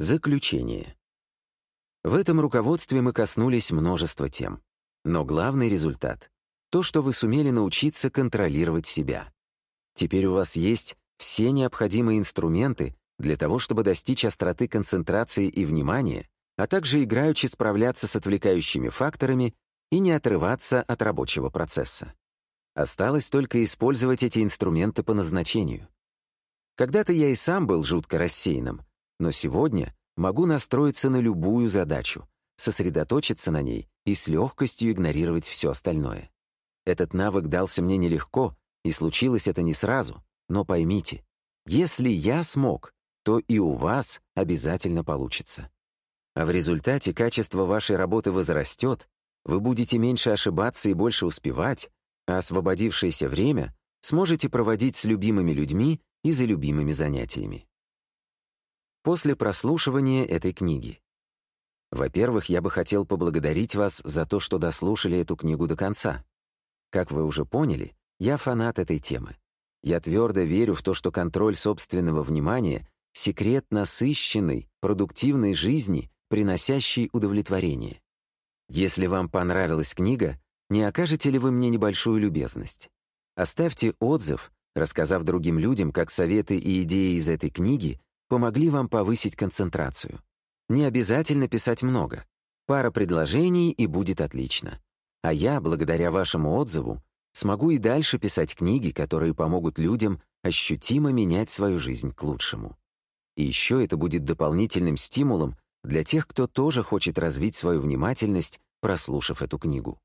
Заключение. В этом руководстве мы коснулись множества тем. Но главный результат — то, что вы сумели научиться контролировать себя. Теперь у вас есть все необходимые инструменты для того, чтобы достичь остроты концентрации и внимания, а также играючи справляться с отвлекающими факторами и не отрываться от рабочего процесса. Осталось только использовать эти инструменты по назначению. Когда-то я и сам был жутко рассеянным, но сегодня могу настроиться на любую задачу, сосредоточиться на ней и с легкостью игнорировать все остальное. Этот навык дался мне нелегко, и случилось это не сразу, но поймите, если я смог, то и у вас обязательно получится. А в результате качество вашей работы возрастет, вы будете меньше ошибаться и больше успевать, а освободившееся время сможете проводить с любимыми людьми и за любимыми занятиями. После прослушивания этой книги. Во-первых, я бы хотел поблагодарить вас за то, что дослушали эту книгу до конца. Как вы уже поняли, я фанат этой темы. Я твердо верю в то, что контроль собственного внимания — секрет насыщенной, продуктивной жизни, приносящей удовлетворение. Если вам понравилась книга, не окажете ли вы мне небольшую любезность? Оставьте отзыв, рассказав другим людям, как советы и идеи из этой книги помогли вам повысить концентрацию. Не обязательно писать много. Пара предложений и будет отлично. А я, благодаря вашему отзыву, смогу и дальше писать книги, которые помогут людям ощутимо менять свою жизнь к лучшему. И еще это будет дополнительным стимулом для тех, кто тоже хочет развить свою внимательность, прослушав эту книгу.